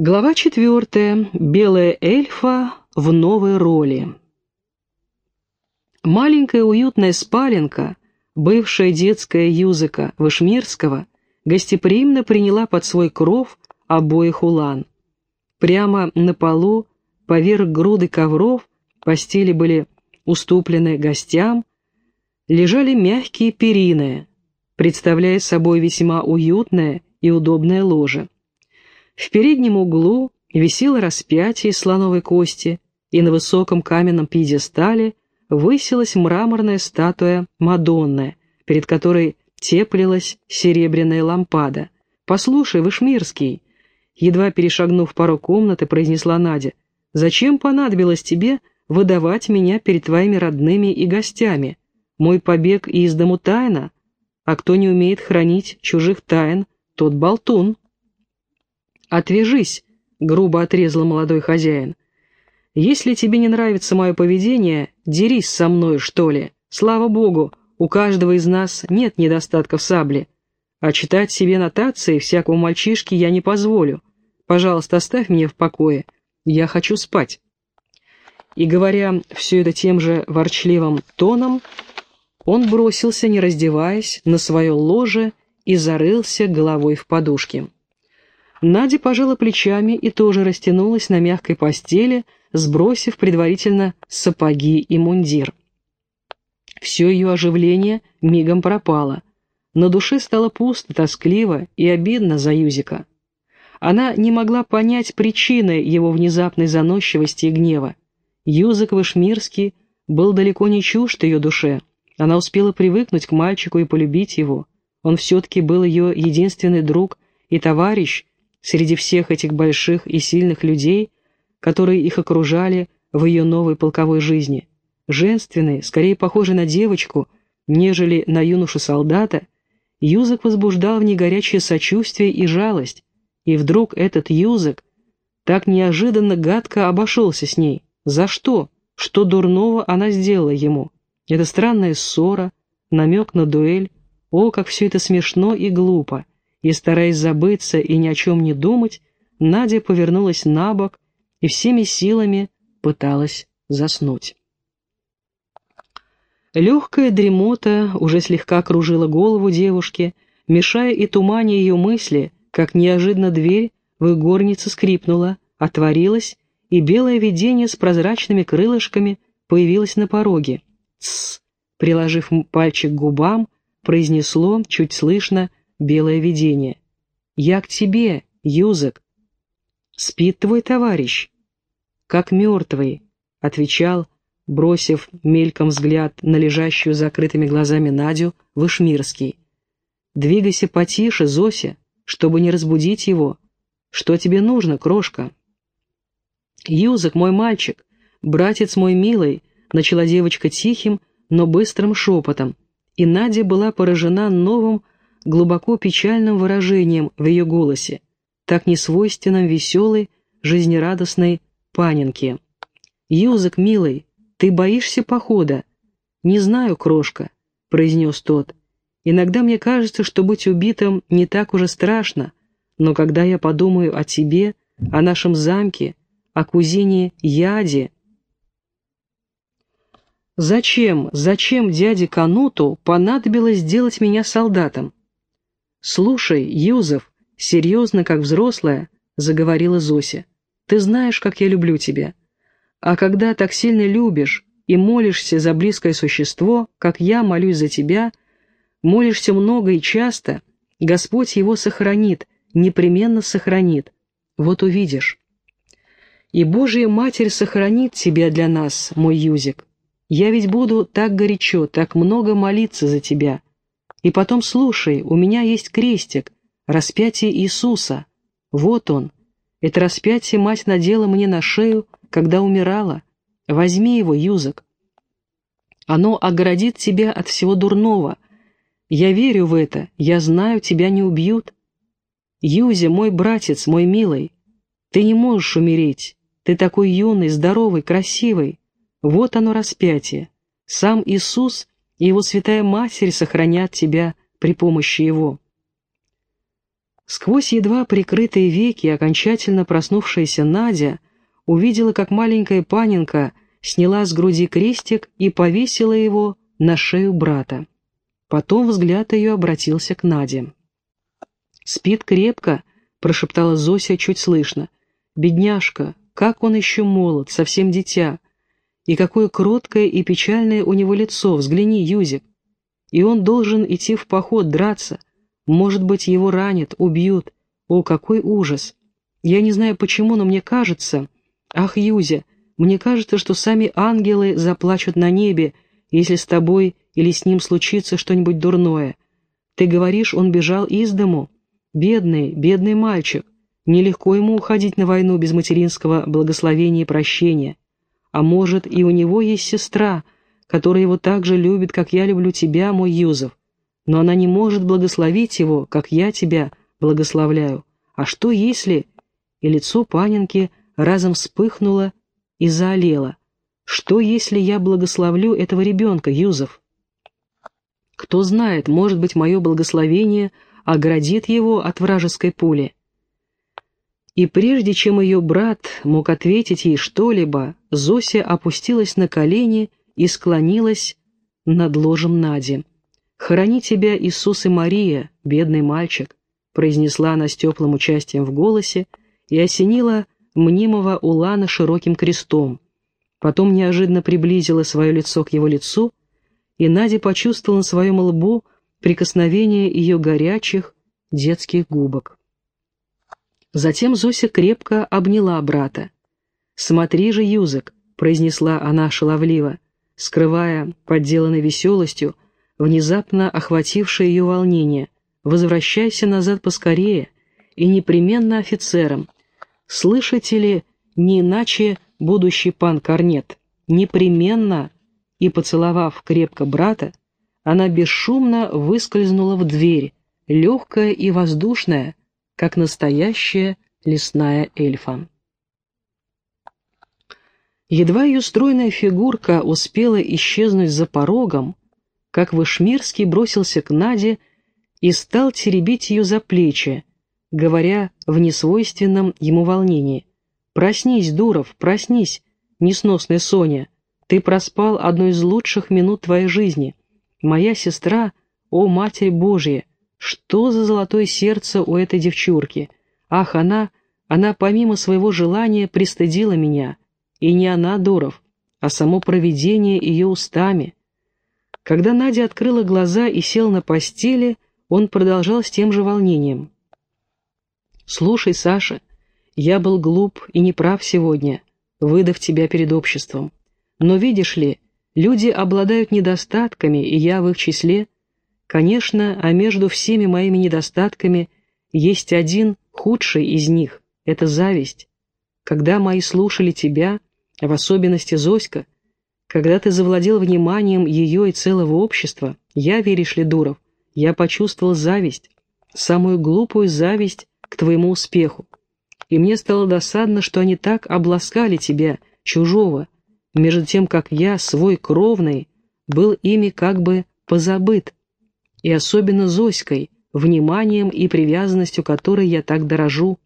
Глава четвертая. Белая эльфа в новой роли. Маленькая уютная спаленка, бывшая детская юзыка Вышмирского, гостеприимно приняла под свой кров обоих улан. Прямо на полу, поверх груды ковров, постели были уступлены гостям, лежали мягкие перины, представляя собой весьма уютное и удобное ложе. В переднем углу висело распятие из слоновой кости, и на высоком каменном пьедестале высилась мраморная статуя Мадонны, перед которой теплилась серебряная лампада. «Послушай, Вышмирский!» Едва перешагнув пару комнаты, произнесла Надя. «Зачем понадобилось тебе выдавать меня перед твоими родными и гостями? Мой побег из дому тайна, а кто не умеет хранить чужих тайн, тот болтун». «Отвяжись!» — грубо отрезал молодой хозяин. «Если тебе не нравится мое поведение, дерись со мной, что ли. Слава богу, у каждого из нас нет недостатков сабли. А читать себе нотации всякому мальчишке я не позволю. Пожалуйста, оставь меня в покое. Я хочу спать». И говоря все это тем же ворчливым тоном, он бросился, не раздеваясь, на свое ложе и зарылся головой в подушки. Надя пожала плечами и тоже растянулась на мягкой постели, сбросив предварительно сапоги и мундир. Все ее оживление мигом пропало. На душе стало пусто, тоскливо и обидно за Юзика. Она не могла понять причины его внезапной заносчивости и гнева. Юзик Вышмирский был далеко не чужд ее душе. Она успела привыкнуть к мальчику и полюбить его. Он все-таки был ее единственный друг и товарищ, среди всех этих больших и сильных людей, которые их окружали в ее новой полковой жизни. Женственный, скорее похожий на девочку, нежели на юношу-солдата, Юзак возбуждал в ней горячее сочувствие и жалость, и вдруг этот Юзак так неожиданно гадко обошелся с ней. За что? Что дурного она сделала ему? Это странная ссора, намек на дуэль. О, как все это смешно и глупо и, стараясь забыться и ни о чем не думать, Надя повернулась на бок и всеми силами пыталась заснуть. Легкая дремота уже слегка кружила голову девушки, мешая и туманя ее мысли, как неожиданно дверь в их горнице скрипнула, отворилась, и белое видение с прозрачными крылышками появилось на пороге. «Тссс!» — приложив пальчик к губам, произнесло, чуть слышно, белое видение. «Я к тебе, Юзак!» «Спит твой товарищ?» «Как мертвый», — отвечал, бросив мельком взгляд на лежащую закрытыми глазами Надю, Вышмирский. «Двигайся потише, Зося, чтобы не разбудить его. Что тебе нужно, крошка?» «Юзак, мой мальчик, братец мой милый», — начала девочка тихим, но быстрым шепотом, и Надя была поражена новым, глубоко печальным выражением в ее голосе, так несвойственным веселой, жизнерадостной паненке. «Юзак, милый, ты боишься похода?» «Не знаю, крошка», — произнес тот. «Иногда мне кажется, что быть убитым не так уже страшно, но когда я подумаю о тебе, о нашем замке, о кузине Яде...» «Зачем, зачем дяде Кануту понадобилось сделать меня солдатом? «Слушай, Юзеф, серьезно, как взрослая», — заговорила Зося, — «ты знаешь, как я люблю тебя. А когда так сильно любишь и молишься за близкое существо, как я молюсь за тебя, молишься много и часто, Господь его сохранит, непременно сохранит. Вот увидишь. И Божья Матерь сохранит тебя для нас, мой Юзик. Я ведь буду так горячо, так много молиться за тебя» И потом слушай, у меня есть крестик, распятие Иисуса. Вот он. Это распятие мать надела мне на шею, когда умирала. Возьми его, Юзак. Оно оградит тебя от всего дурного. Я верю в это, я знаю, тебя не убьют. Юзя, мой братец, мой милый, ты не можешь умереть. Ты такой юный, здоровый, красивый. Вот оно распятие. Сам Иисус и его святая Матерь сохранят тебя при помощи его. Сквозь едва прикрытые веки окончательно проснувшаяся Надя увидела, как маленькая паненка сняла с груди крестик и повесила его на шею брата. Потом взгляд ее обратился к Наде. «Спит крепко», — прошептала Зося чуть слышно. «Бедняжка, как он еще молод, совсем дитя. И какое кроткое и печальное у него лицо, взгляни, Юзик. И он должен идти в поход, драться. Может быть, его ранят, убьют. О, какой ужас! Я не знаю почему, но мне кажется... Ах, Юзя, мне кажется, что сами ангелы заплачут на небе, если с тобой или с ним случится что-нибудь дурное. Ты говоришь, он бежал из дому. Бедный, бедный мальчик. Нелегко ему уходить на войну без материнского благословения и прощения. А может, и у него есть сестра, которая его так же любит, как я люблю тебя, мой Юзов но она не может благословить его, как я тебя благословляю. А что если...» И лицо Панинки разом вспыхнуло и заолело. «Что если я благословлю этого ребенка, Юзов?» «Кто знает, может быть, мое благословение оградит его от вражеской пули». И прежде чем ее брат мог ответить ей что-либо, Зося опустилась на колени и склонилась над ложем Нади. «Храни тебя, Иисус и Мария, бедный мальчик», произнесла она с теплым участием в голосе и осенила мнимого Улана широким крестом. Потом неожиданно приблизила свое лицо к его лицу, и Надя почувствовала на своем лбу прикосновение ее горячих детских губок. Затем Зося крепко обняла брата. «Смотри же, Юзок», — произнесла она шаловливо, скрывая, подделанной веселостью, внезапно охватившее ее волнение. «Возвращайся назад поскорее, и непременно офицером. Слышите ли, не иначе будущий пан Корнет? Непременно!» И, поцеловав крепко брата, она бесшумно выскользнула в дверь, легкая и воздушная, как настоящая лесная эльфа. Едва ее стройная фигурка успела исчезнуть за порогом, как Вышмирский бросился к Наде и стал теребить ее за плечи, говоря в несвойственном ему волнении. «Проснись, Дуров, проснись, несносная Соня, ты проспал одну из лучших минут твоей жизни. Моя сестра, о, Матерь Божья, что за золотое сердце у этой девчурки? Ах, она, она помимо своего желания пристыдила меня. И не она, Дуров, а само провидение ее устами». Когда Надя открыла глаза и сел на постели, он продолжал с тем же волнением. «Слушай, Саша, я был глуп и неправ сегодня, выдав тебя перед обществом. Но видишь ли, люди обладают недостатками, и я в их числе. Конечно, а между всеми моими недостатками есть один худший из них — это зависть. Когда мои слушали тебя, в особенности Зоська, когда ты завладел вниманием ее и целого общества, я, веришь ли, Дуров, я почувствовал зависть, самую глупую зависть к твоему успеху. И мне стало досадно, что они так обласкали тебя, чужого, между тем, как я, свой кровный, был ими как бы позабыт. И особенно Зоськой, вниманием и привязанностью которой я так дорожу.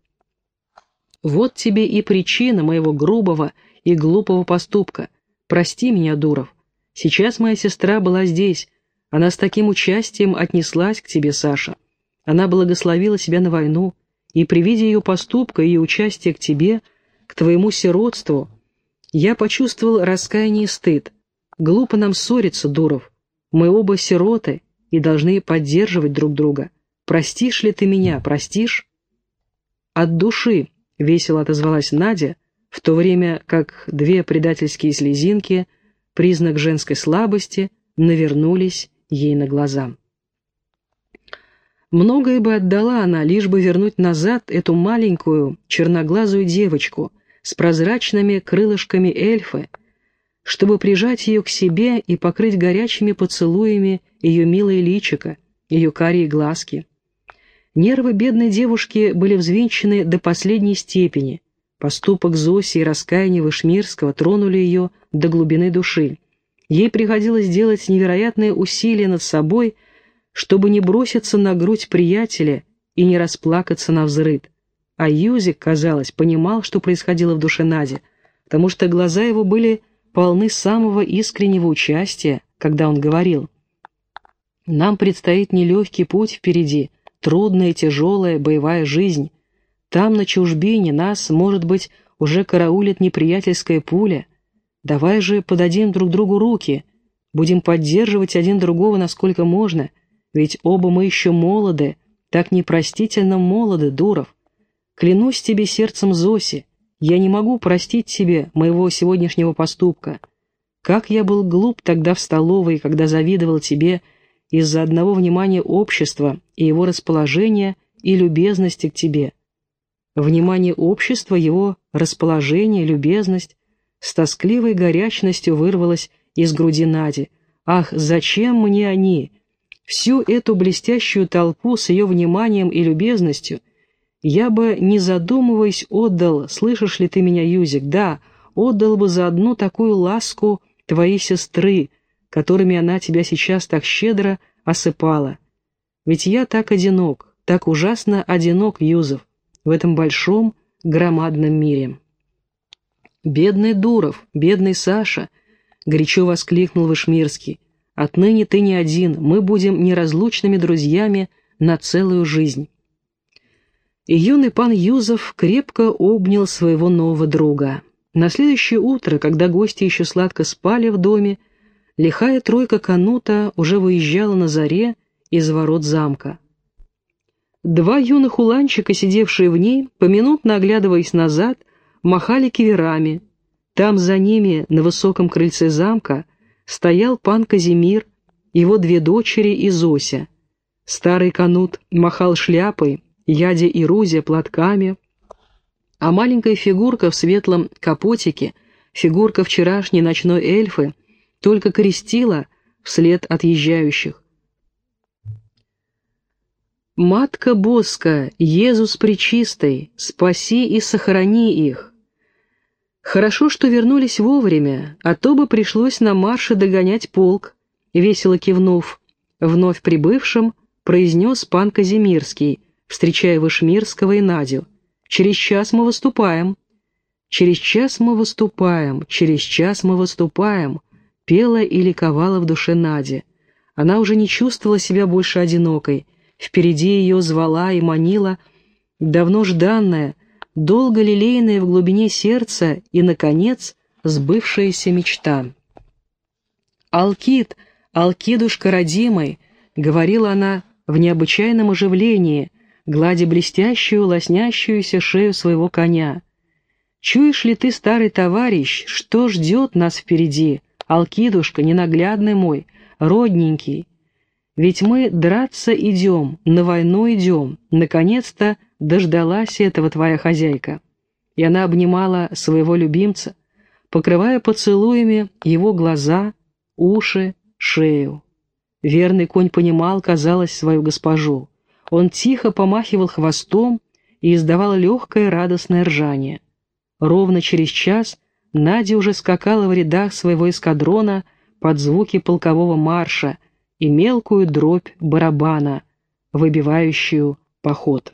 Вот тебе и причина моего грубого и глупого поступка — Прости меня, Дуров. Сейчас моя сестра была здесь. Она с таким участием отнеслась к тебе, Саша. Она благословила себя на войну, и при виде ее поступка и участия к тебе, к твоему сиротству, я почувствовал раскаяние и стыд. Глупо нам ссориться, Дуров. Мы оба сироты и должны поддерживать друг друга. Простишь ли ты меня, простишь? От души, — весело отозвалась Надя, в то время как две предательские слезинки, признак женской слабости, навернулись ей на глаза. Многое бы отдала она, лишь бы вернуть назад эту маленькую черноглазую девочку с прозрачными крылышками эльфы, чтобы прижать ее к себе и покрыть горячими поцелуями ее милое личико, ее карие глазки. Нервы бедной девушки были взвинчены до последней степени, Поступок Зоси и раскаяние Вышмирского тронули ее до глубины души. Ей приходилось делать невероятные усилия над собой, чтобы не броситься на грудь приятеля и не расплакаться на взрыд. А Юзик, казалось, понимал, что происходило в душе Нади, потому что глаза его были полны самого искреннего участия, когда он говорил. «Нам предстоит нелегкий путь впереди, трудная, тяжелая, боевая жизнь. Там, на чужбине, нас, может быть, уже караулит неприятельская пуля. Давай же подадим друг другу руки, будем поддерживать один другого насколько можно, ведь оба мы еще молоды, так непростительно молоды, Дуров. Клянусь тебе сердцем Зоси, я не могу простить себе моего сегодняшнего поступка. Как я был глуп тогда в столовой, когда завидовал тебе из-за одного внимания общества и его расположения и любезности к тебе. Внимание общества, его расположение, любезность с тоскливой горячностью вырвалось из груди Нади. «Ах, зачем мне они?» Всю эту блестящую толпу с ее вниманием и любезностью я бы, не задумываясь, отдал, слышишь ли ты меня, Юзик, да, отдал бы за одну такую ласку твоей сестры, которыми она тебя сейчас так щедро осыпала. Ведь я так одинок, так ужасно одинок, Юзов, в этом большом, громадном мире. «Бедный Дуров, бедный Саша!» — горячо воскликнул Вышмирский. Отныне ты не один, мы будем неразлучными друзьями на целую жизнь». И юный пан Юзов крепко обнял своего нового друга. На следующее утро, когда гости еще сладко спали в доме, лихая тройка канута уже выезжала на заре из ворот замка. Два юных уланчика, сидевшие в ней, поминутно оглядываясь назад, махали киверами. Там за ними, на высоком крыльце замка, стоял пан Казимир, его две дочери и Зося. Старый канут махал шляпой, Ядя и Рузя платками, а маленькая фигурка в светлом капотике, фигурка вчерашней ночной эльфы, только крестила вслед отъезжающих. «Матка Боска, Иисус Пречистой, спаси и сохрани их!» Хорошо, что вернулись вовремя, а то бы пришлось на марше догонять полк, весело кивнув. Вновь прибывшим произнес пан Казимирский, встречая Вышмирского и Надю. «Через час мы выступаем». «Через час мы выступаем, через час мы выступаем», пела и ликовала в душе Нади. Она уже не чувствовала себя больше одинокой. Впереди ее звала и манила давно жданная, долго лелеянная в глубине сердца и, наконец, сбывшаяся мечта. «Алкид, Алкидушка родимый», — говорила она в необычайном оживлении, гладя блестящую, лоснящуюся шею своего коня. «Чуешь ли ты, старый товарищ, что ждет нас впереди, Алкидушка, ненаглядный мой, родненький? Ведь мы драться идем, на войну идем, наконец-то дождалась этого твоя хозяйка. И она обнимала своего любимца, покрывая поцелуями его глаза, уши, шею. Верный конь понимал, казалось, свою госпожу. Он тихо помахивал хвостом и издавал легкое радостное ржание. Ровно через час Надя уже скакала в рядах своего эскадрона под звуки полкового марша и мелкую дробь барабана, выбивающую поход.